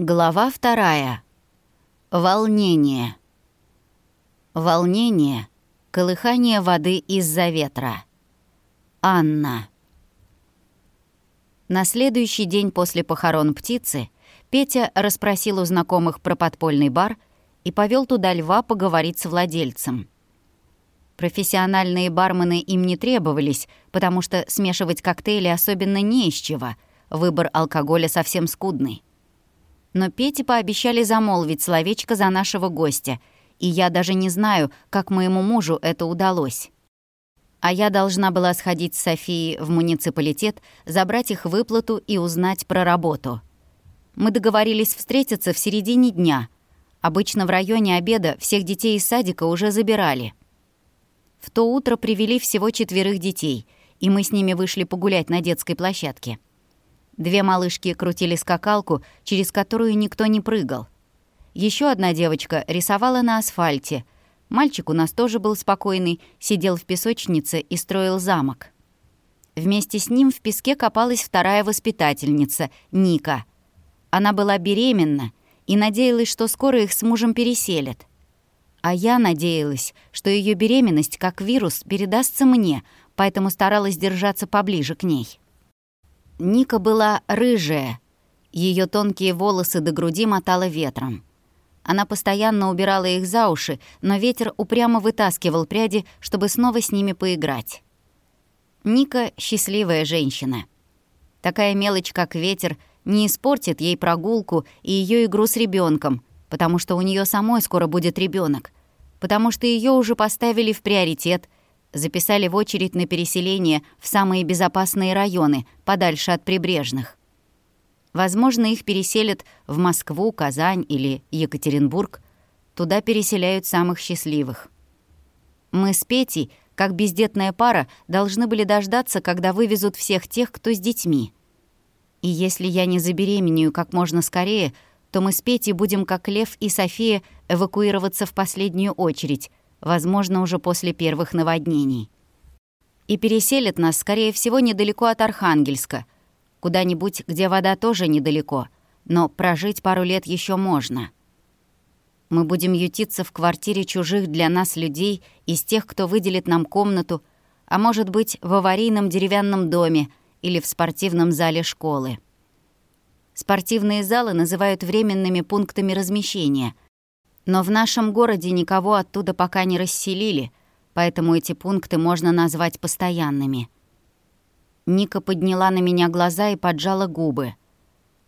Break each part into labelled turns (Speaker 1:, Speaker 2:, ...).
Speaker 1: Глава вторая. Волнение. Волнение. Колыхание воды из-за ветра. Анна. На следующий день после похорон птицы Петя расспросил у знакомых про подпольный бар и повел туда льва поговорить с владельцем. Профессиональные бармены им не требовались, потому что смешивать коктейли особенно не из чего. Выбор алкоголя совсем скудный но Пете пообещали замолвить словечко за нашего гостя, и я даже не знаю, как моему мужу это удалось. А я должна была сходить с Софией в муниципалитет, забрать их выплату и узнать про работу. Мы договорились встретиться в середине дня. Обычно в районе обеда всех детей из садика уже забирали. В то утро привели всего четверых детей, и мы с ними вышли погулять на детской площадке. Две малышки крутили скакалку, через которую никто не прыгал. Еще одна девочка рисовала на асфальте. Мальчик у нас тоже был спокойный, сидел в песочнице и строил замок. Вместе с ним в песке копалась вторая воспитательница, Ника. Она была беременна и надеялась, что скоро их с мужем переселят. А я надеялась, что ее беременность, как вирус, передастся мне, поэтому старалась держаться поближе к ней. Ника была рыжая. Ее тонкие волосы до груди мотало ветром. Она постоянно убирала их за уши, но ветер упрямо вытаскивал пряди, чтобы снова с ними поиграть. Ника — счастливая женщина. Такая мелочь, как ветер, не испортит ей прогулку и ее игру с ребенком, потому что у нее самой скоро будет ребенок, потому что ее уже поставили в приоритет — записали в очередь на переселение в самые безопасные районы, подальше от прибрежных. Возможно, их переселят в Москву, Казань или Екатеринбург. Туда переселяют самых счастливых. Мы с Петей, как бездетная пара, должны были дождаться, когда вывезут всех тех, кто с детьми. И если я не забеременею как можно скорее, то мы с Петей будем, как Лев и София, эвакуироваться в последнюю очередь, возможно, уже после первых наводнений. И переселят нас, скорее всего, недалеко от Архангельска, куда-нибудь, где вода тоже недалеко, но прожить пару лет еще можно. Мы будем ютиться в квартире чужих для нас людей из тех, кто выделит нам комнату, а может быть, в аварийном деревянном доме или в спортивном зале школы. Спортивные залы называют временными пунктами размещения — но в нашем городе никого оттуда пока не расселили, поэтому эти пункты можно назвать постоянными. Ника подняла на меня глаза и поджала губы.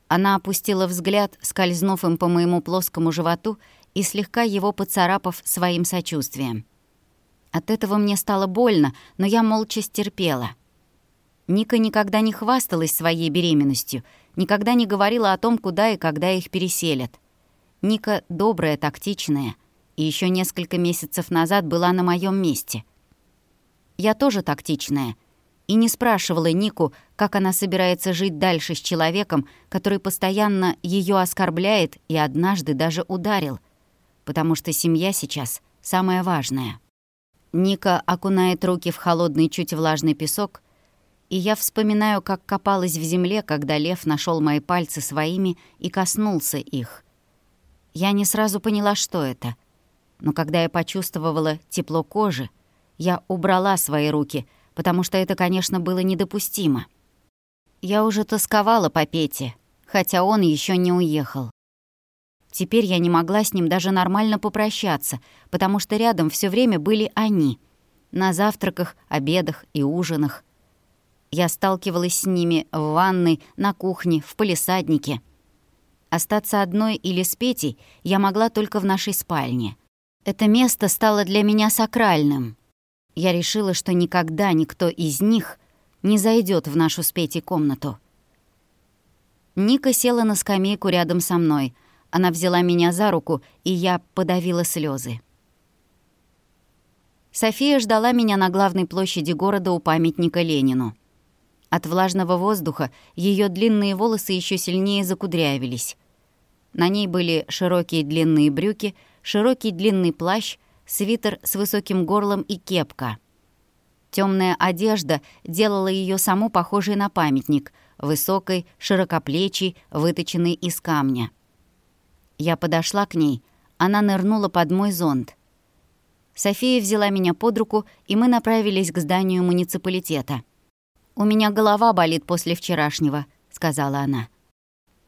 Speaker 1: Она опустила взгляд, скользнув им по моему плоскому животу и слегка его поцарапав своим сочувствием. От этого мне стало больно, но я молча стерпела. Ника никогда не хвасталась своей беременностью, никогда не говорила о том, куда и когда их переселят. Ника добрая, тактичная, и еще несколько месяцев назад была на моем месте. Я тоже тактичная, и не спрашивала Нику, как она собирается жить дальше с человеком, который постоянно ее оскорбляет и однажды даже ударил, потому что семья сейчас самое важное. Ника окунает руки в холодный, чуть влажный песок, и я вспоминаю, как копалась в земле, когда лев нашел мои пальцы своими и коснулся их — я не сразу поняла, что это. Но когда я почувствовала тепло кожи, я убрала свои руки, потому что это, конечно, было недопустимо. Я уже тосковала по Пете, хотя он еще не уехал. Теперь я не могла с ним даже нормально попрощаться, потому что рядом все время были они. На завтраках, обедах и ужинах. Я сталкивалась с ними в ванной, на кухне, в полисаднике — Остаться одной или с Петей я могла только в нашей спальне. Это место стало для меня сакральным. Я решила, что никогда никто из них не зайдет в нашу с Петей комнату. Ника села на скамейку рядом со мной. Она взяла меня за руку, и я подавила слезы. София ждала меня на главной площади города у памятника Ленину. От влажного воздуха ее длинные волосы еще сильнее закудрявились. На ней были широкие длинные брюки, широкий длинный плащ, свитер с высоким горлом и кепка. Темная одежда делала ее саму похожей на памятник, высокой, широкоплечий, выточенный из камня. Я подошла к ней, она нырнула под мой зонт. София взяла меня под руку, и мы направились к зданию муниципалитета. «У меня голова болит после вчерашнего», — сказала она.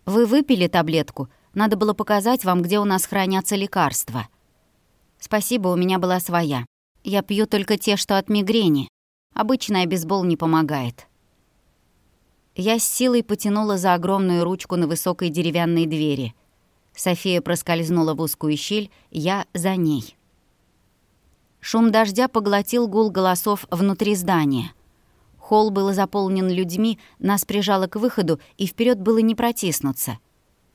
Speaker 1: «Вы выпили таблетку? Надо было показать вам, где у нас хранятся лекарства». «Спасибо, у меня была своя. Я пью только те, что от мигрени. Обычная бейсбол не помогает». Я с силой потянула за огромную ручку на высокой деревянной двери. София проскользнула в узкую щель, я за ней. Шум дождя поглотил гул голосов внутри здания. Холл был заполнен людьми, нас прижало к выходу, и вперед было не протиснуться.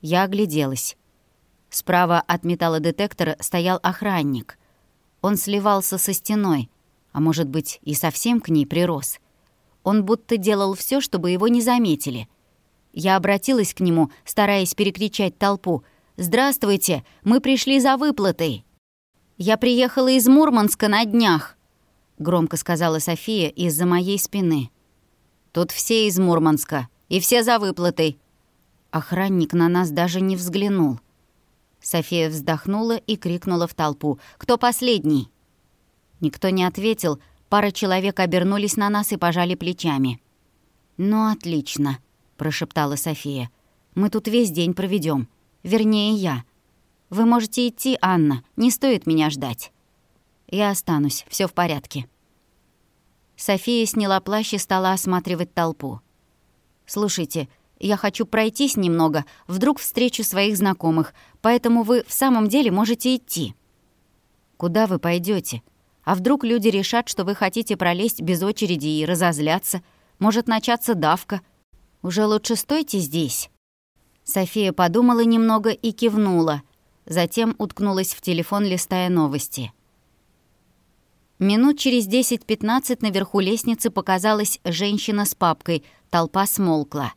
Speaker 1: Я огляделась. Справа от металлодетектора стоял охранник. Он сливался со стеной, а может быть, и совсем к ней прирос — он будто делал все, чтобы его не заметили. Я обратилась к нему, стараясь перекричать толпу. «Здравствуйте! Мы пришли за выплатой!» «Я приехала из Мурманска на днях», — громко сказала София из-за моей спины. «Тут все из Мурманска, и все за выплатой». Охранник на нас даже не взглянул. София вздохнула и крикнула в толпу. «Кто последний?» Никто не ответил, — Пара человек обернулись на нас и пожали плечами. «Ну, отлично», — прошептала София. «Мы тут весь день проведем. Вернее, я. Вы можете идти, Анна, не стоит меня ждать». «Я останусь, все в порядке». София сняла плащ и стала осматривать толпу. «Слушайте, я хочу пройтись немного, вдруг встречу своих знакомых, поэтому вы в самом деле можете идти». «Куда вы пойдете? А вдруг люди решат, что вы хотите пролезть без очереди и разозляться? Может начаться давка? Уже лучше стойте здесь». София подумала немного и кивнула. Затем уткнулась в телефон, листая новости. Минут через 10-15 наверху лестницы показалась женщина с папкой, толпа смолкла.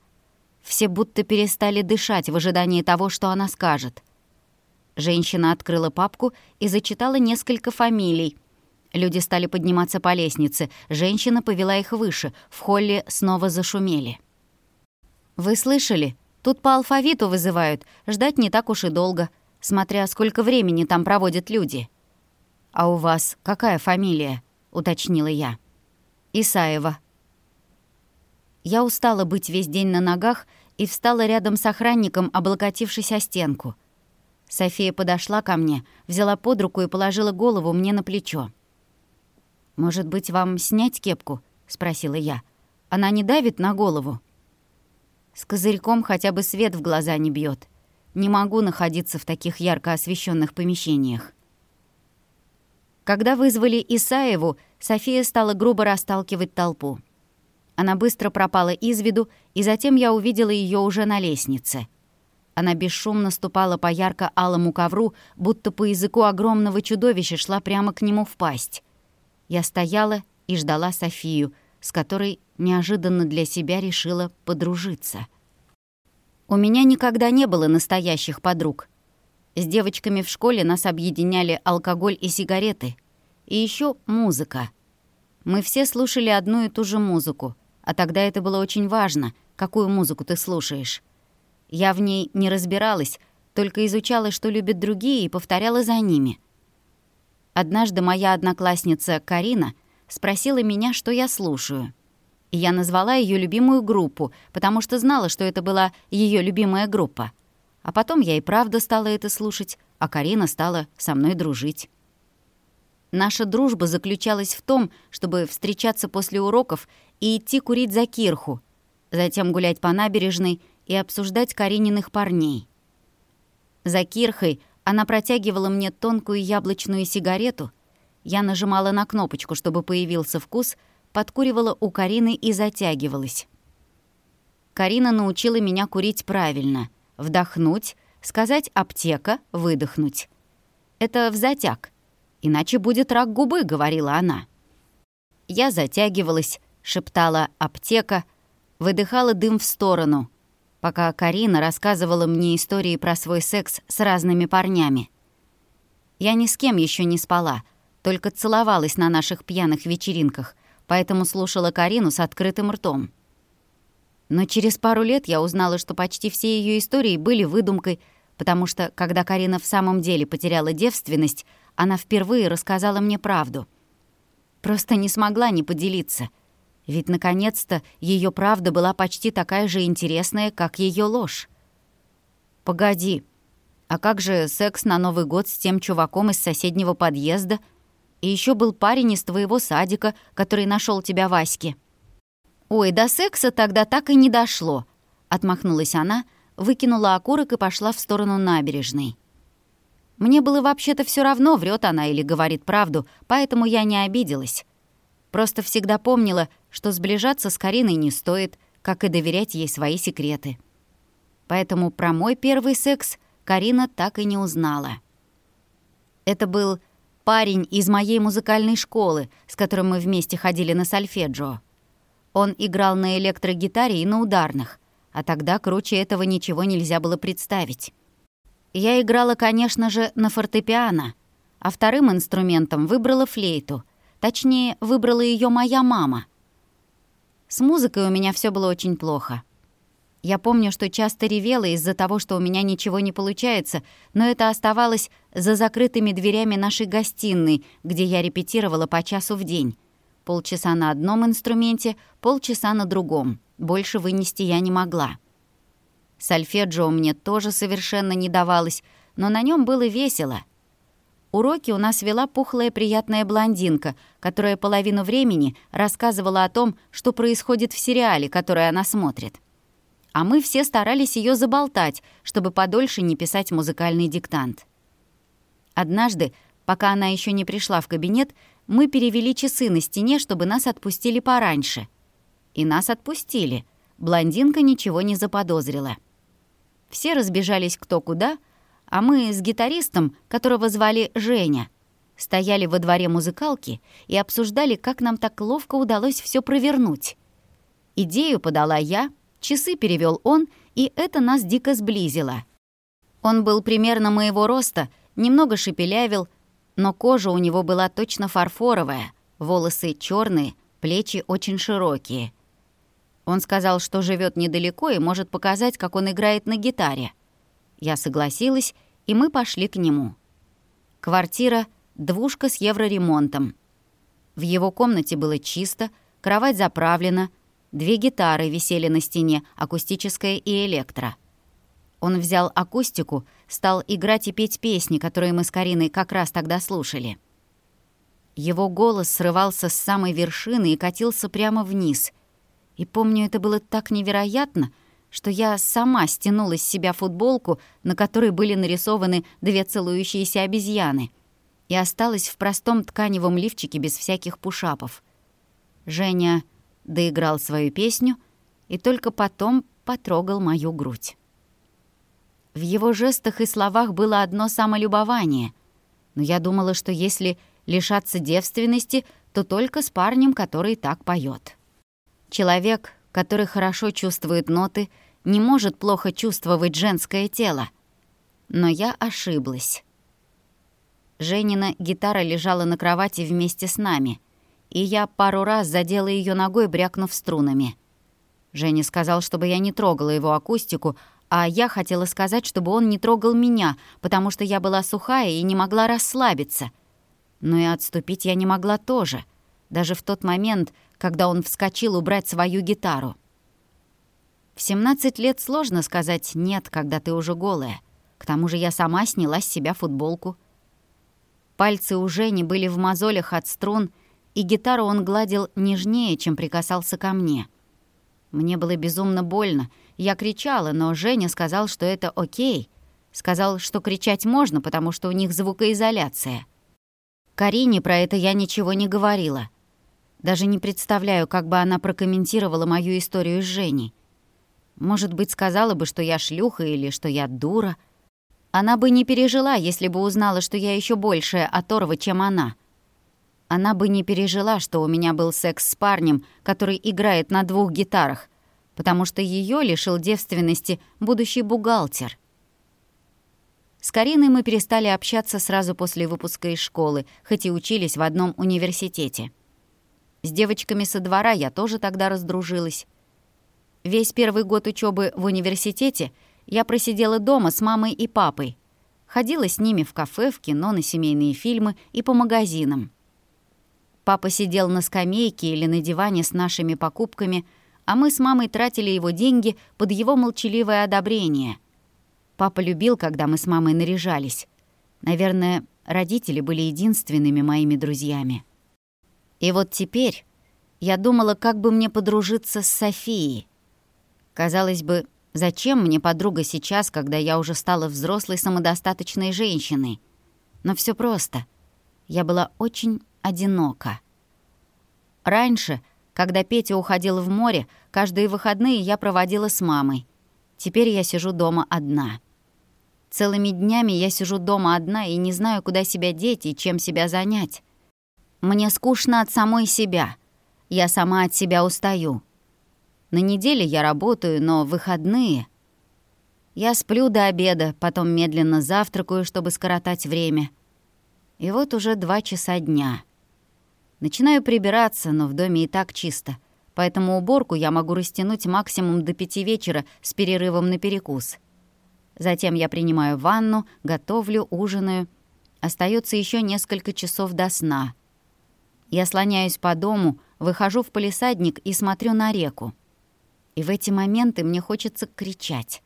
Speaker 1: Все будто перестали дышать в ожидании того, что она скажет. Женщина открыла папку и зачитала несколько фамилий — Люди стали подниматься по лестнице. Женщина повела их выше. В холле снова зашумели. «Вы слышали? Тут по алфавиту вызывают. Ждать не так уж и долго, смотря сколько времени там проводят люди». «А у вас какая фамилия?» — уточнила я. «Исаева». Я устала быть весь день на ногах и встала рядом с охранником, облокотившись о стенку. София подошла ко мне, взяла под руку и положила голову мне на плечо. «Может быть, вам снять кепку?» — спросила я. «Она не давит на голову?» С козырьком хотя бы свет в глаза не бьет. Не могу находиться в таких ярко освещенных помещениях. Когда вызвали Исаеву, София стала грубо расталкивать толпу. Она быстро пропала из виду, и затем я увидела ее уже на лестнице. Она бесшумно ступала по ярко-алому ковру, будто по языку огромного чудовища шла прямо к нему в пасть. Я стояла и ждала Софию, с которой неожиданно для себя решила подружиться. У меня никогда не было настоящих подруг. С девочками в школе нас объединяли алкоголь и сигареты. И еще музыка. Мы все слушали одну и ту же музыку, а тогда это было очень важно, какую музыку ты слушаешь. Я в ней не разбиралась, только изучала, что любят другие, и повторяла за ними — Однажды моя одноклассница Карина спросила меня, что я слушаю. И я назвала ее любимую группу, потому что знала, что это была ее любимая группа. А потом я и правда стала это слушать, а Карина стала со мной дружить. Наша дружба заключалась в том, чтобы встречаться после уроков и идти курить за кирху, затем гулять по набережной и обсуждать Карининых парней. За кирхой она протягивала мне тонкую яблочную сигарету. Я нажимала на кнопочку, чтобы появился вкус, подкуривала у Карины и затягивалась. Карина научила меня курить правильно. Вдохнуть, сказать «аптека», выдохнуть. Это в затяг. Иначе будет рак губы, говорила она. Я затягивалась, шептала «аптека», выдыхала дым в сторону — пока Карина рассказывала мне истории про свой секс с разными парнями. Я ни с кем еще не спала, только целовалась на наших пьяных вечеринках, поэтому слушала Карину с открытым ртом. Но через пару лет я узнала, что почти все ее истории были выдумкой, потому что, когда Карина в самом деле потеряла девственность, она впервые рассказала мне правду. Просто не смогла не поделиться. Ведь, наконец-то, ее правда была почти такая же интересная, как ее ложь. «Погоди, а как же секс на Новый год с тем чуваком из соседнего подъезда? И еще был парень из твоего садика, который нашел тебя Ваське». «Ой, до секса тогда так и не дошло», — отмахнулась она, выкинула окурок и пошла в сторону набережной. Мне было вообще-то все равно, врет она или говорит правду, поэтому я не обиделась. Просто всегда помнила, что сближаться с Кариной не стоит, как и доверять ей свои секреты. Поэтому про мой первый секс Карина так и не узнала. Это был парень из моей музыкальной школы, с которым мы вместе ходили на сольфеджио. Он играл на электрогитаре и на ударных, а тогда круче этого ничего нельзя было представить. Я играла, конечно же, на фортепиано, а вторым инструментом выбрала флейту. Точнее, выбрала ее моя мама. С музыкой у меня все было очень плохо. Я помню, что часто ревела из-за того, что у меня ничего не получается, но это оставалось за закрытыми дверями нашей гостиной, где я репетировала по часу в день. Полчаса на одном инструменте, полчаса на другом. Больше вынести я не могла. Сольфеджио мне тоже совершенно не давалось, но на нем было весело. Уроки у нас вела пухлая приятная блондинка, которая половину времени рассказывала о том, что происходит в сериале, который она смотрит. А мы все старались ее заболтать, чтобы подольше не писать музыкальный диктант. Однажды, пока она еще не пришла в кабинет, мы перевели часы на стене, чтобы нас отпустили пораньше. И нас отпустили. Блондинка ничего не заподозрила. Все разбежались кто куда, а мы с гитаристом, которого звали Женя, стояли во дворе музыкалки и обсуждали, как нам так ловко удалось все провернуть. Идею подала я, часы перевел он, и это нас дико сблизило. Он был примерно моего роста, немного шепелявил, но кожа у него была точно фарфоровая, волосы черные, плечи очень широкие. Он сказал, что живет недалеко и может показать, как он играет на гитаре. Я согласилась, и мы пошли к нему. Квартира — двушка с евроремонтом. В его комнате было чисто, кровать заправлена, две гитары висели на стене, акустическая и электро. Он взял акустику, стал играть и петь песни, которые мы с Кариной как раз тогда слушали. Его голос срывался с самой вершины и катился прямо вниз. И помню, это было так невероятно, что я сама стянула с себя футболку, на которой были нарисованы две целующиеся обезьяны, и осталась в простом тканевом лифчике без всяких пушапов. Женя доиграл свою песню и только потом потрогал мою грудь. В его жестах и словах было одно самолюбование. Но я думала, что если лишаться девственности, то только с парнем, который так поет. Человек, который хорошо чувствует ноты, не может плохо чувствовать женское тело. Но я ошиблась. Женина гитара лежала на кровати вместе с нами, и я пару раз задела ее ногой, брякнув струнами. Женя сказал, чтобы я не трогала его акустику, а я хотела сказать, чтобы он не трогал меня, потому что я была сухая и не могла расслабиться. Но и отступить я не могла тоже, даже в тот момент, когда он вскочил убрать свою гитару. В 17 лет сложно сказать «нет», когда ты уже голая. К тому же я сама сняла с себя футболку. Пальцы у Жени были в мозолях от струн, и гитару он гладил нежнее, чем прикасался ко мне. Мне было безумно больно, я кричала, но Женя сказал, что это окей. Сказал, что кричать можно, потому что у них звукоизоляция. Карине про это я ничего не говорила. Даже не представляю, как бы она прокомментировала мою историю с Женей. Может быть, сказала бы, что я шлюха или что я дура. Она бы не пережила, если бы узнала, что я еще большая оторва, чем она. Она бы не пережила, что у меня был секс с парнем, который играет на двух гитарах, потому что ее лишил девственности будущий бухгалтер. С Кариной мы перестали общаться сразу после выпуска из школы, хоть и учились в одном университете. С девочками со двора я тоже тогда раздружилась. Весь первый год учебы в университете я просидела дома с мамой и папой. Ходила с ними в кафе, в кино, на семейные фильмы и по магазинам. Папа сидел на скамейке или на диване с нашими покупками, а мы с мамой тратили его деньги под его молчаливое одобрение. Папа любил, когда мы с мамой наряжались. Наверное, родители были единственными моими друзьями. И вот теперь я думала, как бы мне подружиться с Софией. Казалось бы, зачем мне подруга сейчас, когда я уже стала взрослой самодостаточной женщиной? Но все просто. Я была очень одинока. Раньше, когда Петя уходил в море, каждые выходные я проводила с мамой. Теперь я сижу дома одна. Целыми днями я сижу дома одна и не знаю, куда себя деть и чем себя занять. Мне скучно от самой себя. Я сама от себя устаю. На неделе я работаю, но выходные... Я сплю до обеда, потом медленно завтракаю, чтобы скоротать время. И вот уже два часа дня. Начинаю прибираться, но в доме и так чисто, поэтому уборку я могу растянуть максимум до пяти вечера с перерывом на перекус. Затем я принимаю ванну, готовлю, ужинаю. Остается еще несколько часов до сна. Я слоняюсь по дому, выхожу в полисадник и смотрю на реку. И в эти моменты мне хочется кричать.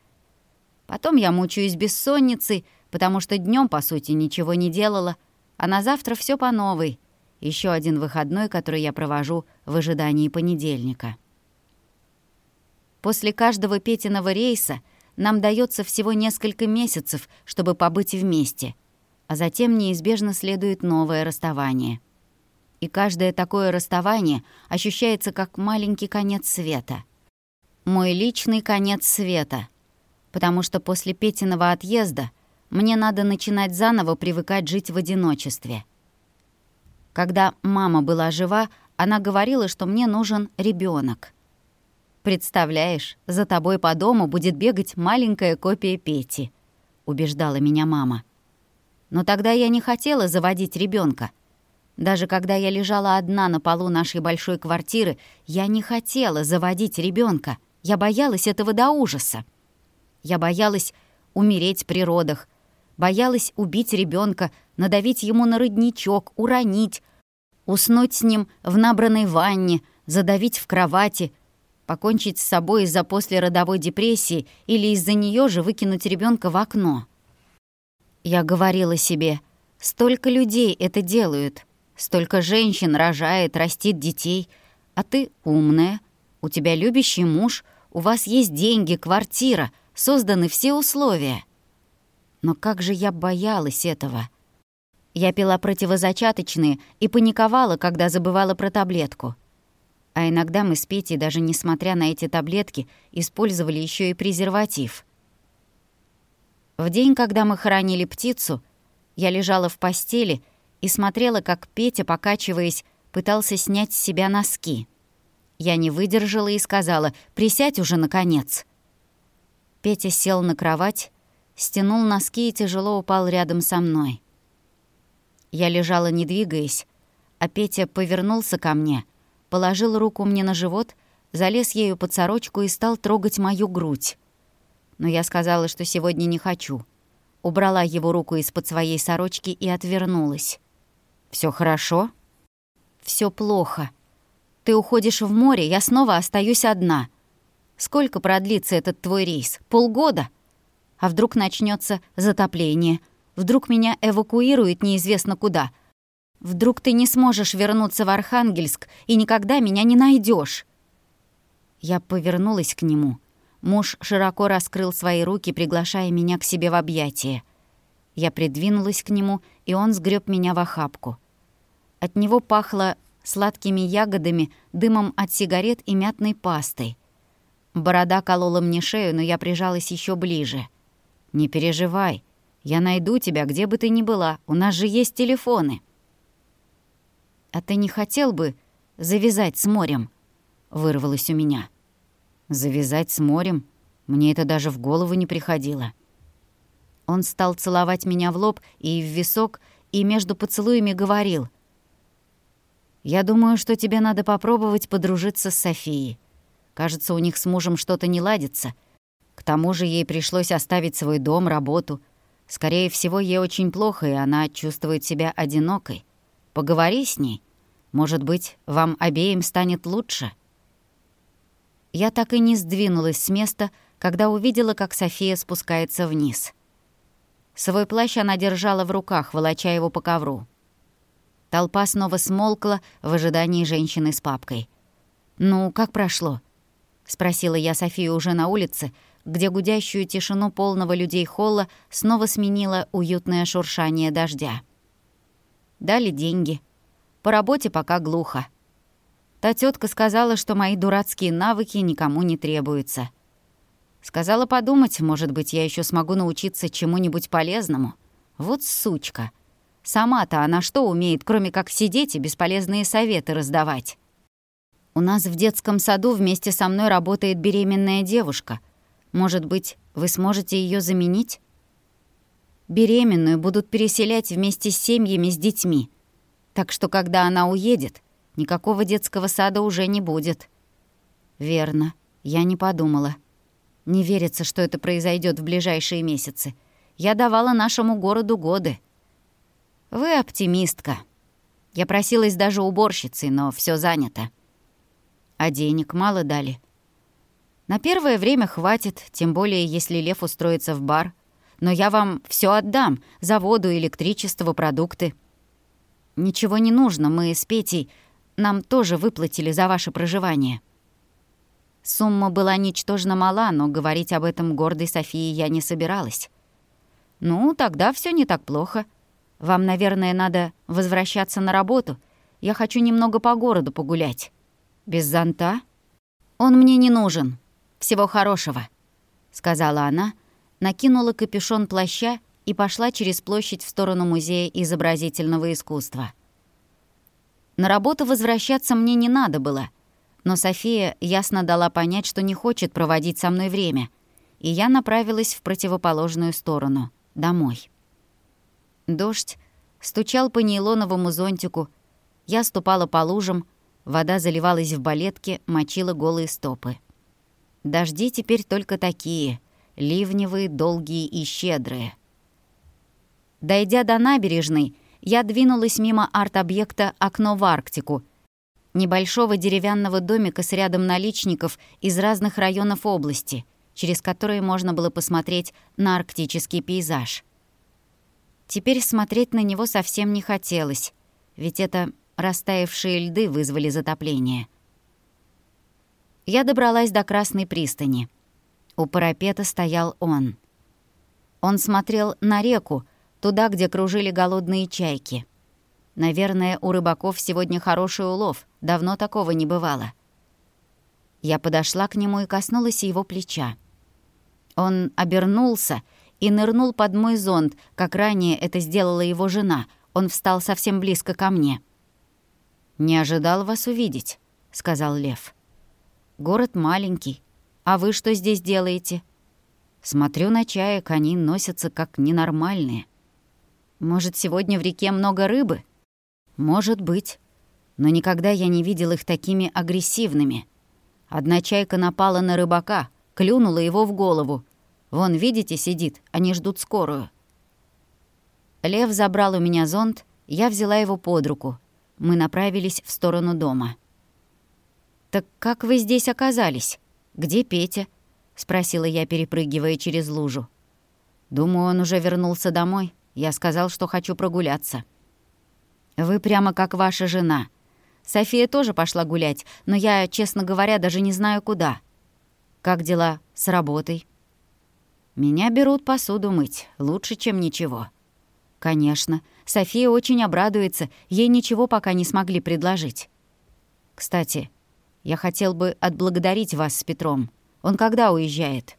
Speaker 1: Потом я мучаюсь бессонницей, потому что днем по сути, ничего не делала, а на завтра все по новой. Еще один выходной, который я провожу в ожидании понедельника. После каждого Петиного рейса нам дается всего несколько месяцев, чтобы побыть вместе, а затем неизбежно следует новое расставание. И каждое такое расставание ощущается как маленький конец света. Мой личный конец света. Потому что после Петиного отъезда мне надо начинать заново привыкать жить в одиночестве — когда мама была жива, она говорила, что мне нужен ребенок. «Представляешь, за тобой по дому будет бегать маленькая копия Пети», — убеждала меня мама. Но тогда я не хотела заводить ребенка. Даже когда я лежала одна на полу нашей большой квартиры, я не хотела заводить ребенка. Я боялась этого до ужаса. Я боялась умереть при родах, боялась убить ребенка, надавить ему на родничок, уронить, уснуть с ним в набранной ванне, задавить в кровати, покончить с собой из-за послеродовой депрессии или из-за нее же выкинуть ребенка в окно. Я говорила себе, столько людей это делают, столько женщин рожает, растит детей, а ты умная, у тебя любящий муж, у вас есть деньги, квартира, созданы все условия. Но как же я боялась этого — я пила противозачаточные и паниковала, когда забывала про таблетку. А иногда мы с Петей, даже несмотря на эти таблетки, использовали еще и презерватив. В день, когда мы хоронили птицу, я лежала в постели и смотрела, как Петя, покачиваясь, пытался снять с себя носки. Я не выдержала и сказала «Присядь уже, наконец!» Петя сел на кровать, стянул носки и тяжело упал рядом со мной. Я лежала, не двигаясь, а Петя повернулся ко мне, положил руку мне на живот, залез ею под сорочку и стал трогать мою грудь. Но я сказала, что сегодня не хочу. Убрала его руку из-под своей сорочки и отвернулась. Все хорошо?» Все плохо. Ты уходишь в море, я снова остаюсь одна. Сколько продлится этот твой рейс? Полгода? А вдруг начнется затопление — Вдруг меня эвакуируют неизвестно куда. Вдруг ты не сможешь вернуться в Архангельск и никогда меня не найдешь. Я повернулась к нему. Муж широко раскрыл свои руки, приглашая меня к себе в объятия. Я придвинулась к нему, и он сгреб меня в охапку. От него пахло сладкими ягодами, дымом от сигарет и мятной пастой. Борода колола мне шею, но я прижалась еще ближе. «Не переживай», я найду тебя, где бы ты ни была. У нас же есть телефоны». «А ты не хотел бы завязать с морем?» — вырвалось у меня. «Завязать с морем? Мне это даже в голову не приходило». Он стал целовать меня в лоб и в висок, и между поцелуями говорил. «Я думаю, что тебе надо попробовать подружиться с Софией. Кажется, у них с мужем что-то не ладится. тому же ей пришлось оставить свой дом, работу. Скорее всего, ей очень плохо, и она чувствует себя одинокой. Поговори с ней. Может быть, вам обеим станет лучше?» Я так и не сдвинулась с места, когда увидела, как София спускается вниз. Свой плащ она держала в руках, волоча его по ковру. Толпа снова смолкла в ожидании женщины с папкой. «Ну, как прошло?» — спросила я Софию уже на улице, где гудящую тишину полного людей холла снова сменило уютное шуршание дождя. Дали деньги. По работе пока глухо. Та тетка сказала, что мои дурацкие навыки никому не требуются. Сказала подумать, может быть, я еще смогу научиться чему-нибудь полезному. Вот сучка. Сама-то она что умеет, кроме как сидеть и бесполезные советы раздавать? У нас в детском саду вместе со мной работает беременная девушка. Может быть, вы сможете ее заменить? Беременную будут переселять вместе с семьями с детьми. Так что, когда она уедет, Никакого детского сада уже не будет. Верно, я не подумала. Не верится, что это произойдет в ближайшие месяцы. Я давала нашему городу годы. Вы оптимистка. Я просилась даже уборщицей, но все занято. А денег мало дали. На первое время хватит, тем более если Лев устроится в бар. Но я вам все отдам — за воду, электричество, продукты. Ничего не нужно, мы с Петей нам тоже выплатили за ваше проживание». Сумма была ничтожно мала, но говорить об этом гордой Софии я не собиралась. «Ну, тогда все не так плохо. Вам, наверное, надо возвращаться на работу. Я хочу немного по городу погулять. Без зонта? Он мне не нужен. Всего хорошего», — сказала она, накинула капюшон плаща и пошла через площадь в сторону Музея изобразительного искусства. На работу возвращаться мне не надо было, но София ясно дала понять, что не хочет проводить со мной время, и я направилась в противоположную сторону, домой. Дождь стучал по нейлоновому зонтику, я ступала по лужам, вода заливалась в балетки, мочила голые стопы. Дожди теперь только такие, ливневые, долгие и щедрые. Дойдя до набережной, я двинулась мимо арт-объекта «Окно в Арктику», небольшого деревянного домика с рядом наличников из разных районов области, через которые можно было посмотреть на арктический пейзаж. Теперь смотреть на него совсем не хотелось, ведь это растаявшие льды вызвали затопление. Я добралась до Красной пристани. У парапета стоял он. Он смотрел на реку, туда, где кружили голодные чайки. Наверное, у рыбаков сегодня хороший улов, давно такого не бывало. Я подошла к нему и коснулась его плеча. Он обернулся и нырнул под мой зонт, как ранее это сделала его жена. Он встал совсем близко ко мне. «Не ожидал вас увидеть», — сказал Лев. «Город маленький. А вы что здесь делаете?» «Смотрю на чаек, они носятся как ненормальные». Может, сегодня в реке много рыбы? Может быть. Но никогда я не видел их такими агрессивными. Одна чайка напала на рыбака, клюнула его в голову. Вон, видите, сидит, они ждут скорую. Лев забрал у меня зонт, я взяла его под руку. Мы направились в сторону дома. «Так как вы здесь оказались? Где Петя?» — спросила я, перепрыгивая через лужу. «Думаю, он уже вернулся домой», я сказал, что хочу прогуляться. Вы прямо как ваша жена. София тоже пошла гулять, но я, честно говоря, даже не знаю куда. Как дела с работой? Меня берут посуду мыть, лучше, чем ничего. Конечно, София очень обрадуется, ей ничего пока не смогли предложить. Кстати, я хотел бы отблагодарить вас с Петром. Он когда уезжает?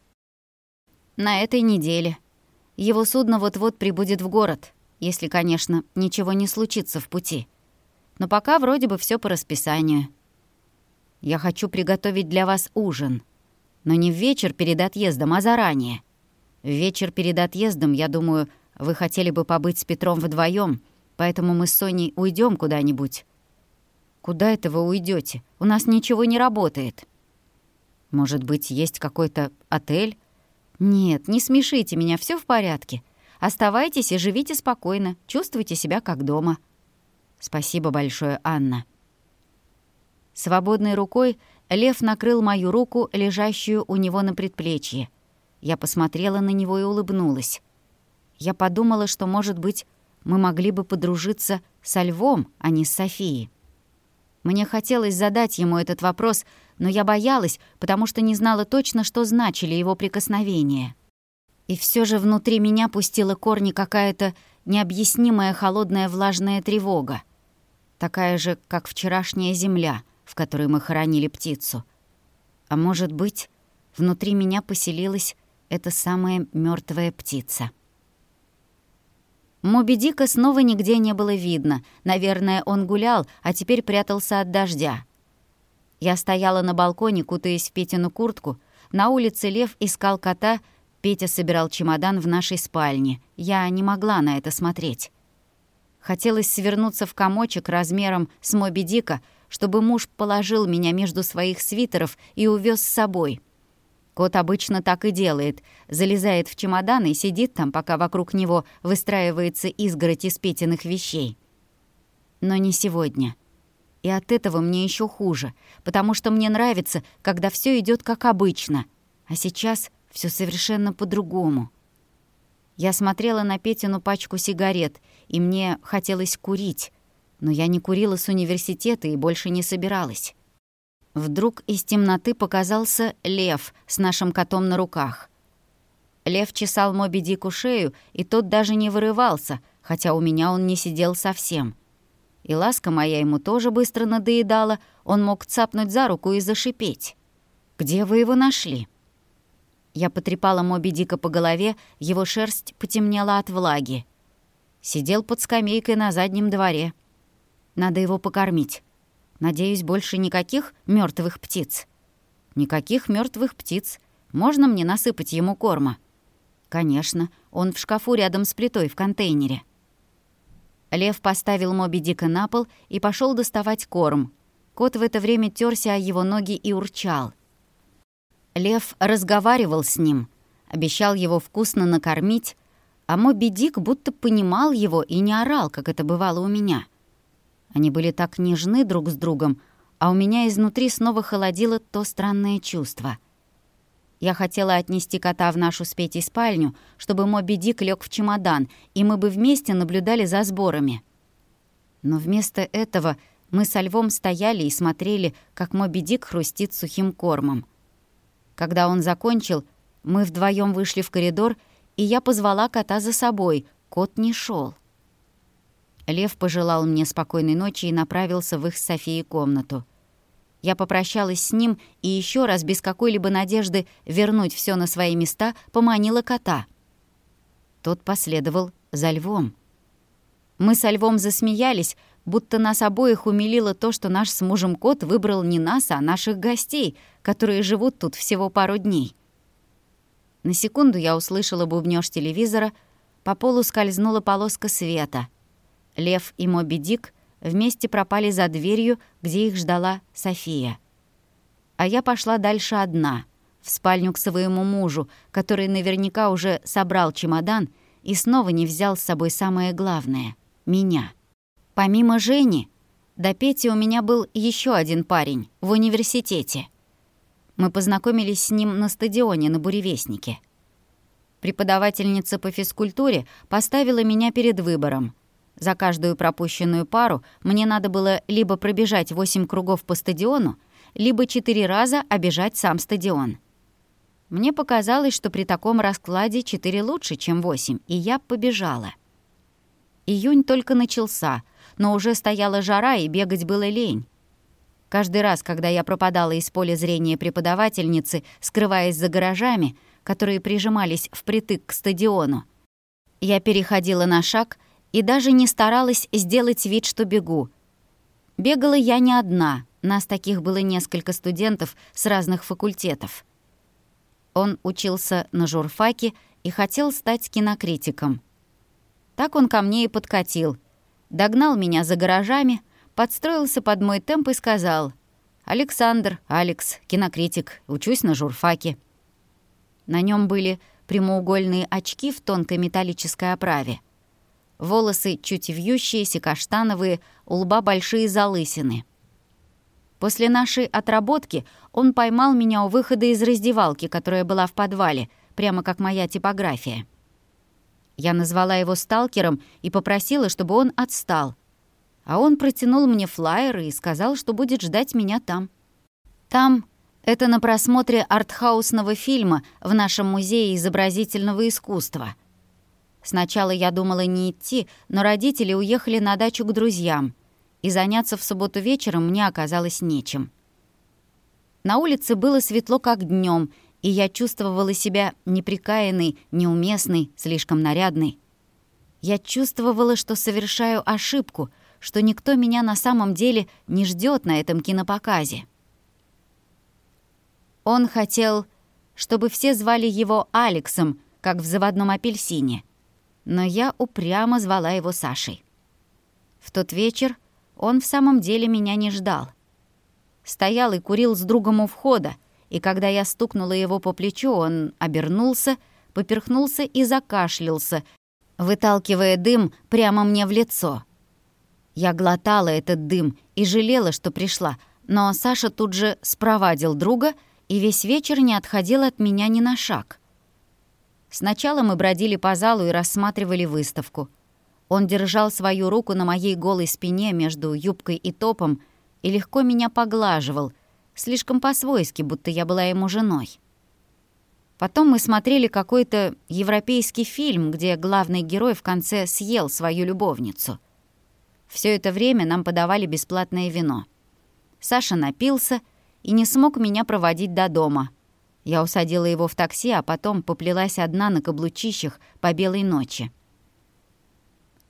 Speaker 1: На этой неделе. Его судно вот-вот прибудет в город, если, конечно, ничего не случится в пути. Но пока вроде бы все по расписанию. Я хочу приготовить для вас ужин. Но не в вечер перед отъездом, а заранее. Вечер перед отъездом, я думаю, вы хотели бы побыть с Петром вдвоем, поэтому мы с Соней уйдем куда-нибудь. Куда это вы уйдете? У нас ничего не работает. Может быть, есть какой-то отель? «Нет, не смешите меня, все в порядке. Оставайтесь и живите спокойно, чувствуйте себя как дома». «Спасибо большое, Анна». Свободной рукой Лев накрыл мою руку, лежащую у него на предплечье. Я посмотрела на него и улыбнулась. Я подумала, что, может быть, мы могли бы подружиться со Львом, а не с Софией. Мне хотелось задать ему этот вопрос, но я боялась, потому что не знала точно, что значили его прикосновения. И все же внутри меня пустила корни какая-то необъяснимая холодная влажная тревога. Такая же, как вчерашняя земля, в которой мы хоронили птицу. А может быть, внутри меня поселилась эта самая мертвая птица. Моби Дика снова нигде не было видно. Наверное, он гулял, а теперь прятался от дождя. Я стояла на балконе, кутаясь в Петину куртку. На улице Лев искал кота, Петя собирал чемодан в нашей спальне. Я не могла на это смотреть. Хотелось свернуться в комочек размером с Моби Дика, чтобы муж положил меня между своих свитеров и увез с собой. Кот обычно так и делает. Залезает в чемодан и сидит там, пока вокруг него выстраивается изгородь из Петиных вещей. Но не сегодня. И от этого мне еще хуже, потому что мне нравится, когда все идет как обычно. А сейчас все совершенно по-другому. Я смотрела на Петину пачку сигарет, и мне хотелось курить. Но я не курила с университета и больше не собиралась. Вдруг из темноты показался лев с нашим котом на руках. Лев чесал Моби Дику шею, и тот даже не вырывался, хотя у меня он не сидел совсем — и ласка моя ему тоже быстро надоедала, он мог цапнуть за руку и зашипеть. «Где вы его нашли?» Я потрепала Моби Дика по голове, его шерсть потемнела от влаги. Сидел под скамейкой на заднем дворе. Надо его покормить. Надеюсь, больше никаких мертвых птиц. Никаких мертвых птиц. Можно мне насыпать ему корма? Конечно, он в шкафу рядом с плитой в контейнере. Лев поставил Моби Дика на пол и пошел доставать корм. Кот в это время терся о его ноги и урчал. Лев разговаривал с ним, обещал его вкусно накормить, а Моби Дик будто понимал его и не орал, как это бывало у меня. Они были так нежны друг с другом, а у меня изнутри снова холодило то странное чувство — я хотела отнести кота в нашу с Петей спальню, чтобы Моби Дик лег в чемодан, и мы бы вместе наблюдали за сборами. Но вместо этого мы со львом стояли и смотрели, как Моби Дик хрустит сухим кормом. Когда он закончил, мы вдвоем вышли в коридор, и я позвала кота за собой. Кот не шел. Лев пожелал мне спокойной ночи и направился в их с Софией комнату — я попрощалась с ним и еще раз, без какой-либо надежды вернуть все на свои места, поманила кота. Тот последовал за львом. Мы со львом засмеялись, будто нас обоих умилило то, что наш с мужем кот выбрал не нас, а наших гостей, которые живут тут всего пару дней. На секунду я услышала бубнёж телевизора, по полу скользнула полоска света. Лев и Моби Дик вместе пропали за дверью, где их ждала София. А я пошла дальше одна, в спальню к своему мужу, который наверняка уже собрал чемодан и снова не взял с собой самое главное — меня. Помимо Жени, до Пети у меня был еще один парень в университете. Мы познакомились с ним на стадионе на Буревестнике. Преподавательница по физкультуре поставила меня перед выбором — за каждую пропущенную пару мне надо было либо пробежать 8 кругов по стадиону, либо 4 раза обежать сам стадион. Мне показалось, что при таком раскладе 4 лучше, чем 8, и я побежала. Июнь только начался, но уже стояла жара, и бегать было лень. Каждый раз, когда я пропадала из поля зрения преподавательницы, скрываясь за гаражами, которые прижимались впритык к стадиону, я переходила на шаг — и даже не старалась сделать вид, что бегу. Бегала я не одна, нас таких было несколько студентов с разных факультетов. Он учился на журфаке и хотел стать кинокритиком. Так он ко мне и подкатил. Догнал меня за гаражами, подстроился под мой темп и сказал «Александр, Алекс, кинокритик, учусь на журфаке». На нем были прямоугольные очки в тонкой металлической оправе. Волосы чуть вьющиеся, каштановые, у лба большие залысины. После нашей отработки он поймал меня у выхода из раздевалки, которая была в подвале, прямо как моя типография. Я назвала его сталкером и попросила, чтобы он отстал. А он протянул мне флаер и сказал, что будет ждать меня там. Там это на просмотре артхаусного фильма в нашем музее изобразительного искусства. Сначала я думала не идти, но родители уехали на дачу к друзьям, и заняться в субботу вечером мне оказалось нечем. На улице было светло, как днем, и я чувствовала себя неприкаянной, неуместной, слишком нарядной. Я чувствовала, что совершаю ошибку, что никто меня на самом деле не ждет на этом кинопоказе. Он хотел, чтобы все звали его Алексом, как в заводном апельсине. Но я упрямо звала его Сашей. В тот вечер он в самом деле меня не ждал. Стоял и курил с другом у входа, и когда я стукнула его по плечу, он обернулся, поперхнулся и закашлялся, выталкивая дым прямо мне в лицо. Я глотала этот дым и жалела, что пришла, но Саша тут же спровадил друга — и весь вечер не отходил от меня ни на шаг. Сначала мы бродили по залу и рассматривали выставку. Он держал свою руку на моей голой спине между юбкой и топом и легко меня поглаживал, слишком по-свойски, будто я была ему женой. Потом мы смотрели какой-то европейский фильм, где главный герой в конце съел свою любовницу. Все это время нам подавали бесплатное вино. Саша напился — и не смог меня проводить до дома. Я усадила его в такси, а потом поплелась одна на каблучищах по белой ночи.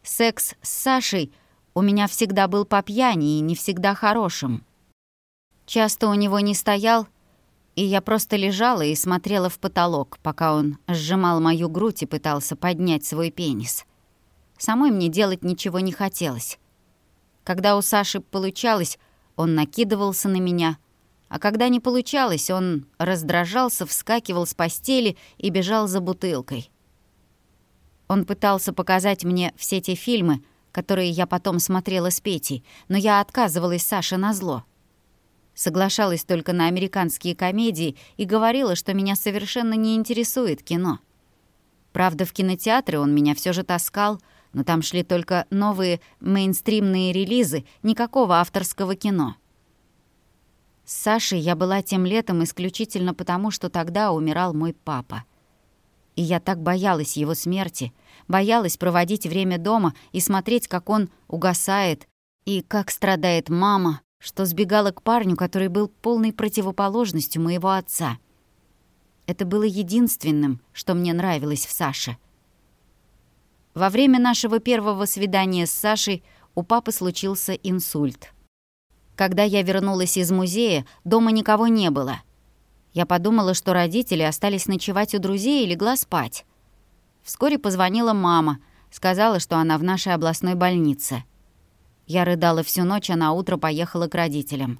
Speaker 1: Секс с Сашей у меня всегда был по пьяни и не всегда хорошим. Часто у него не стоял, и я просто лежала и смотрела в потолок, пока он сжимал мою грудь и пытался поднять свой пенис. Самой мне делать ничего не хотелось. Когда у Саши получалось, он накидывался на меня — а когда не получалось, он раздражался, вскакивал с постели и бежал за бутылкой. Он пытался показать мне все те фильмы, которые я потом смотрела с Петей, но я отказывалась Саше на зло. Соглашалась только на американские комедии и говорила, что меня совершенно не интересует кино. Правда, в кинотеатры он меня все же таскал, но там шли только новые мейнстримные релизы, никакого авторского кино. С Сашей я была тем летом исключительно потому, что тогда умирал мой папа. И я так боялась его смерти, боялась проводить время дома и смотреть, как он угасает, и как страдает мама, что сбегала к парню, который был полной противоположностью моего отца. Это было единственным, что мне нравилось в Саше. Во время нашего первого свидания с Сашей у папы случился инсульт — когда я вернулась из музея, дома никого не было. Я подумала, что родители остались ночевать у друзей и легла спать. Вскоре позвонила мама, сказала, что она в нашей областной больнице. Я рыдала всю ночь, а на утро поехала к родителям.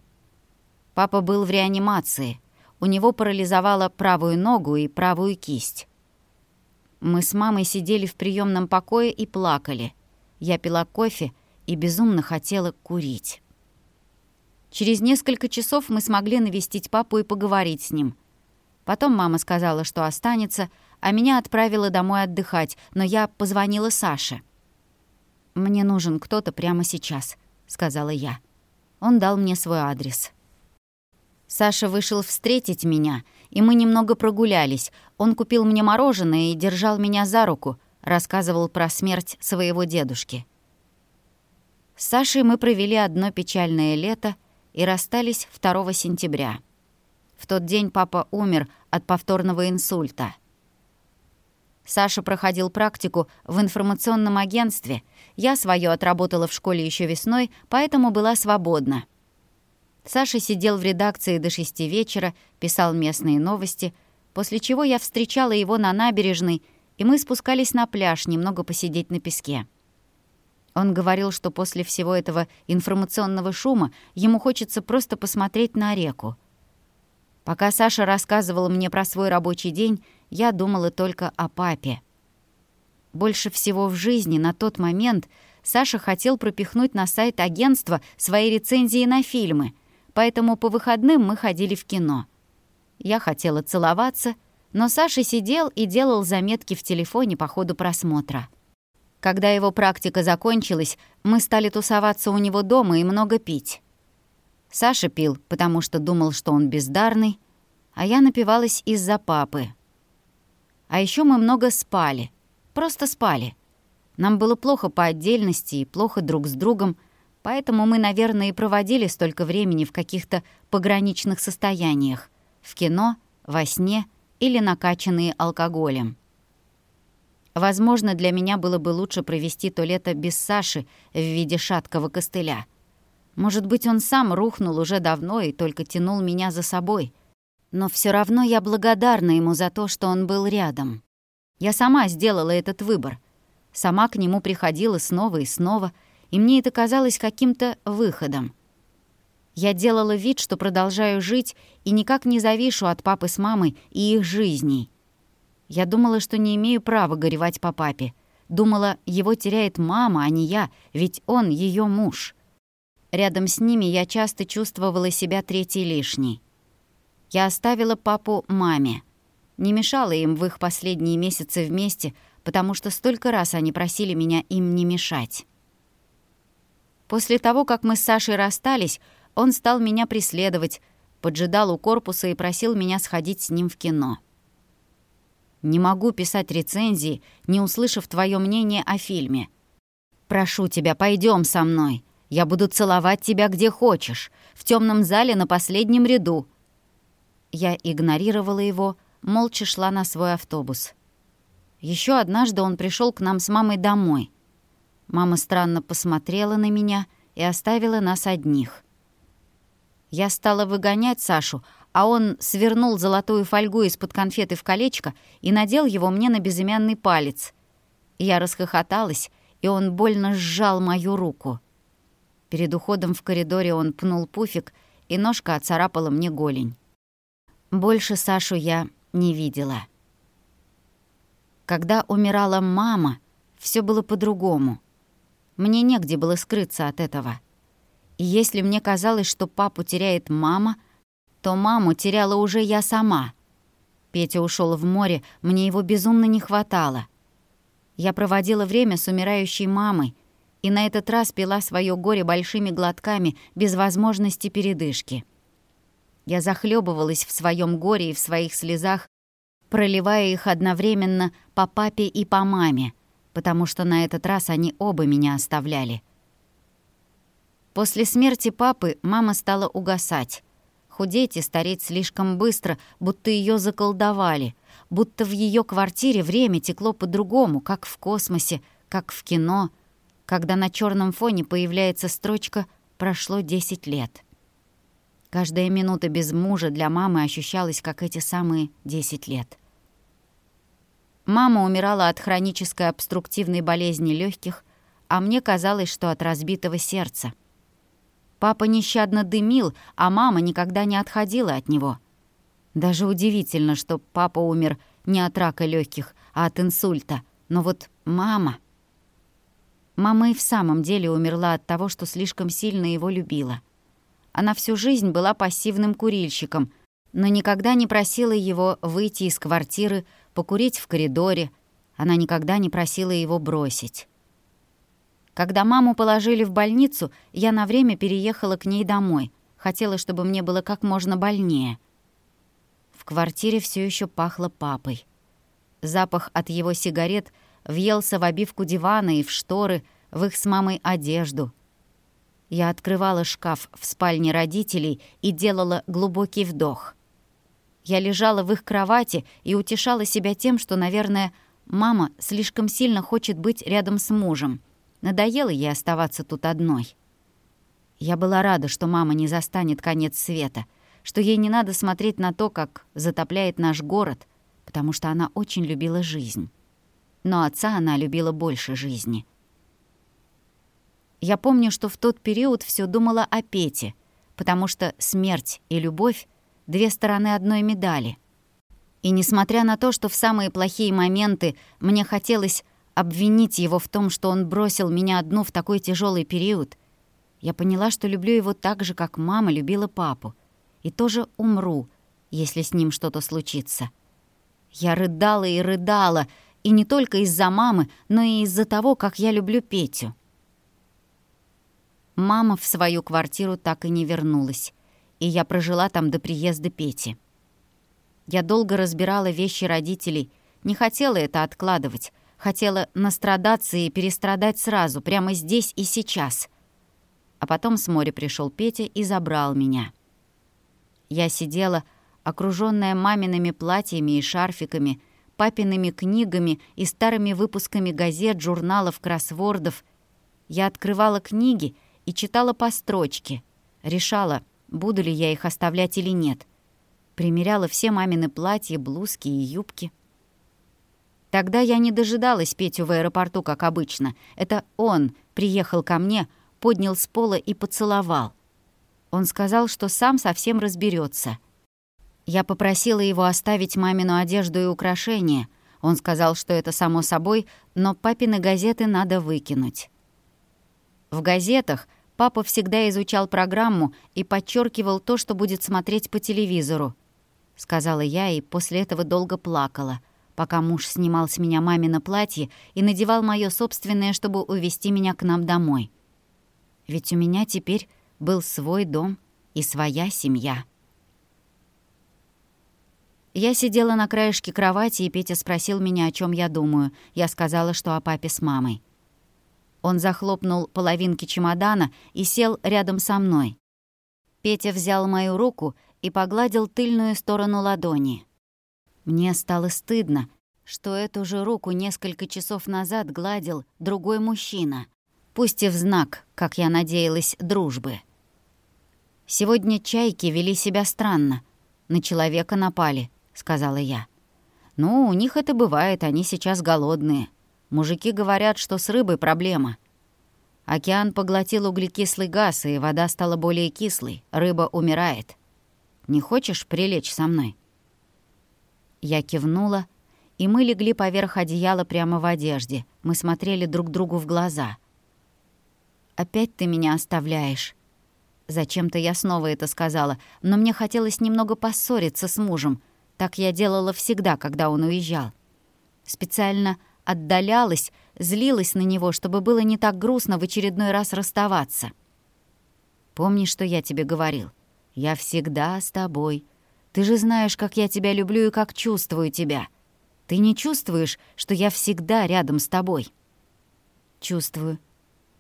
Speaker 1: Папа был в реанимации. У него парализовало правую ногу и правую кисть. Мы с мамой сидели в приемном покое и плакали. Я пила кофе и безумно хотела курить. Через несколько часов мы смогли навестить папу и поговорить с ним. Потом мама сказала, что останется, а меня отправила домой отдыхать, но я позвонила Саше. «Мне нужен кто-то прямо сейчас», — сказала я. Он дал мне свой адрес. Саша вышел встретить меня, и мы немного прогулялись. Он купил мне мороженое и держал меня за руку, рассказывал про смерть своего дедушки. С Сашей мы провели одно печальное лето — и расстались 2 сентября. В тот день папа умер от повторного инсульта. Саша проходил практику в информационном агентстве. Я свое отработала в школе еще весной, поэтому была свободна. Саша сидел в редакции до шести вечера, писал местные новости, после чего я встречала его на набережной, и мы спускались на пляж немного посидеть на песке. Он говорил, что после всего этого информационного шума ему хочется просто посмотреть на реку. Пока Саша рассказывал мне про свой рабочий день, я думала только о папе. Больше всего в жизни на тот момент Саша хотел пропихнуть на сайт агентства свои рецензии на фильмы, поэтому по выходным мы ходили в кино. Я хотела целоваться, но Саша сидел и делал заметки в телефоне по ходу просмотра. Когда его практика закончилась, мы стали тусоваться у него дома и много пить. Саша пил, потому что думал, что он бездарный, а я напивалась из-за папы. А еще мы много спали. Просто спали. Нам было плохо по отдельности и плохо друг с другом, поэтому мы, наверное, и проводили столько времени в каких-то пограничных состояниях. В кино, во сне или накачанные алкоголем. Возможно, для меня было бы лучше провести то лето без Саши в виде шаткого костыля. Может быть, он сам рухнул уже давно и только тянул меня за собой — но все равно я благодарна ему за то, что он был рядом. Я сама сделала этот выбор. Сама к нему приходила снова и снова, и мне это казалось каким-то выходом. Я делала вид, что продолжаю жить и никак не завишу от папы с мамой и их жизней. Я думала, что не имею права горевать по папе. Думала, его теряет мама, а не я, ведь он ее муж. Рядом с ними я часто чувствовала себя третьей лишней. Я оставила папу маме. Не мешала им в их последние месяцы вместе, потому что столько раз они просили меня им не мешать. После того, как мы с Сашей расстались, он стал меня преследовать, поджидал у корпуса и просил меня сходить с ним в кино. «Не могу писать рецензии, не услышав твое мнение о фильме. Прошу тебя, пойдем со мной. Я буду целовать тебя где хочешь, в темном зале на последнем ряду», я игнорировала его, молча шла на свой автобус. Еще однажды он пришел к нам с мамой домой. Мама странно посмотрела на меня и оставила нас одних. Я стала выгонять Сашу, а он свернул золотую фольгу из-под конфеты в колечко и надел его мне на безымянный палец. Я расхохоталась, и он больно сжал мою руку. Перед уходом в коридоре он пнул пуфик, и ножка оцарапала мне голень. Больше Сашу я не видела. Когда умирала мама, все было по-другому. Мне негде было скрыться от этого. И если мне казалось, что папу теряет мама, то маму теряла уже я сама. Петя ушел в море, мне его безумно не хватало. Я проводила время с умирающей мамой, и на этот раз пила свое горе большими глотками без возможности передышки. Я захлебывалась в своем горе и в своих слезах, проливая их одновременно по папе и по маме, потому что на этот раз они оба меня оставляли. После смерти папы мама стала угасать, худеть и стареть слишком быстро, будто ее заколдовали, будто в ее квартире время текло по-другому, как в космосе, как в кино, когда на черном фоне появляется строчка «Прошло 10 лет». Каждая минута без мужа для мамы ощущалась, как эти самые 10 лет. Мама умирала от хронической обструктивной болезни легких, а мне казалось, что от разбитого сердца. Папа нещадно дымил, а мама никогда не отходила от него. Даже удивительно, что папа умер не от рака легких, а от инсульта. Но вот мама... Мама и в самом деле умерла от того, что слишком сильно его любила. Она всю жизнь была пассивным курильщиком, но никогда не просила его выйти из квартиры, покурить в коридоре. Она никогда не просила его бросить. Когда маму положили в больницу, я на время переехала к ней домой. Хотела, чтобы мне было как можно больнее. В квартире все еще пахло папой. Запах от его сигарет въелся в обивку дивана и в шторы, в их с мамой одежду. Я открывала шкаф в спальне родителей и делала глубокий вдох. Я лежала в их кровати и утешала себя тем, что, наверное, мама слишком сильно хочет быть рядом с мужем. Надоело ей оставаться тут одной. Я была рада, что мама не застанет конец света, что ей не надо смотреть на то, как затопляет наш город, потому что она очень любила жизнь. Но отца она любила больше жизни — я помню, что в тот период все думала о Пете, потому что смерть и любовь — две стороны одной медали. И несмотря на то, что в самые плохие моменты мне хотелось обвинить его в том, что он бросил меня одну в такой тяжелый период, я поняла, что люблю его так же, как мама любила папу, и тоже умру, если с ним что-то случится. Я рыдала и рыдала, и не только из-за мамы, но и из-за того, как я люблю Петю. Мама в свою квартиру так и не вернулась, и я прожила там до приезда Пети. Я долго разбирала вещи родителей, не хотела это откладывать, хотела настрадаться и перестрадать сразу, прямо здесь и сейчас. А потом с моря пришел Петя и забрал меня. Я сидела, окруженная мамиными платьями и шарфиками, папиными книгами и старыми выпусками газет, журналов, кроссвордов. Я открывала книги и читала по строчке. Решала, буду ли я их оставлять или нет. Примеряла все мамины платья, блузки и юбки. Тогда я не дожидалась Петю в аэропорту, как обычно. Это он приехал ко мне, поднял с пола и поцеловал. Он сказал, что сам совсем разберется. Я попросила его оставить мамину одежду и украшения. Он сказал, что это само собой, но папины газеты надо выкинуть. В газетах Папа всегда изучал программу и подчеркивал то, что будет смотреть по телевизору. Сказала я и после этого долго плакала, пока муж снимал с меня мамино платье и надевал моё собственное, чтобы увезти меня к нам домой. Ведь у меня теперь был свой дом и своя семья. Я сидела на краешке кровати, и Петя спросил меня, о чем я думаю. Я сказала, что о папе с мамой. Он захлопнул половинки чемодана и сел рядом со мной. Петя взял мою руку и погладил тыльную сторону ладони. Мне стало стыдно, что эту же руку несколько часов назад гладил другой мужчина, пусть и в знак, как я надеялась, дружбы. «Сегодня чайки вели себя странно. На человека напали», — сказала я. «Ну, у них это бывает, они сейчас голодные. Мужики говорят, что с рыбой проблема. Океан поглотил углекислый газ, и вода стала более кислой. Рыба умирает. Не хочешь прилечь со мной?» Я кивнула, и мы легли поверх одеяла прямо в одежде. Мы смотрели друг другу в глаза. «Опять ты меня оставляешь». Зачем-то я снова это сказала, но мне хотелось немного поссориться с мужем. Так я делала всегда, когда он уезжал. Специально отдалялась, злилась на него, чтобы было не так грустно в очередной раз расставаться. «Помни, что я тебе говорил. Я всегда с тобой. Ты же знаешь, как я тебя люблю и как чувствую тебя. Ты не чувствуешь, что я всегда рядом с тобой?» «Чувствую.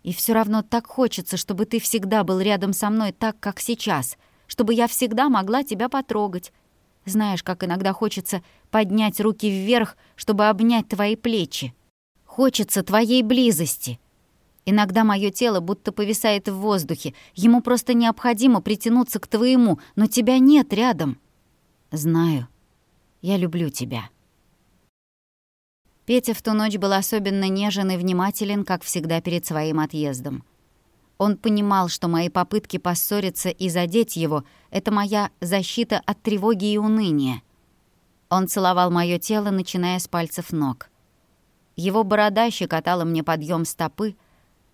Speaker 1: И все равно так хочется, чтобы ты всегда был рядом со мной так, как сейчас, чтобы я всегда могла тебя потрогать, знаешь, как иногда хочется поднять руки вверх, чтобы обнять твои плечи. Хочется твоей близости. Иногда мое тело будто повисает в воздухе. Ему просто необходимо притянуться к твоему, но тебя нет рядом. Знаю. Я люблю тебя. Петя в ту ночь был особенно нежен и внимателен, как всегда перед своим отъездом. Он понимал, что мои попытки поссориться и задеть его — это моя защита от тревоги и уныния. Он целовал моё тело, начиная с пальцев ног. Его борода щекотала мне подъем стопы,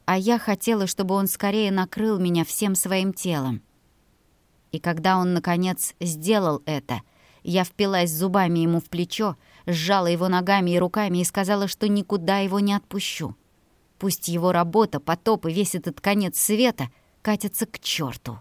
Speaker 1: а я хотела, чтобы он скорее накрыл меня всем своим телом. И когда он, наконец, сделал это, я впилась зубами ему в плечо, сжала его ногами и руками и сказала, что никуда его не отпущу. Пусть его работа, потоп и весь этот конец света катятся к черту.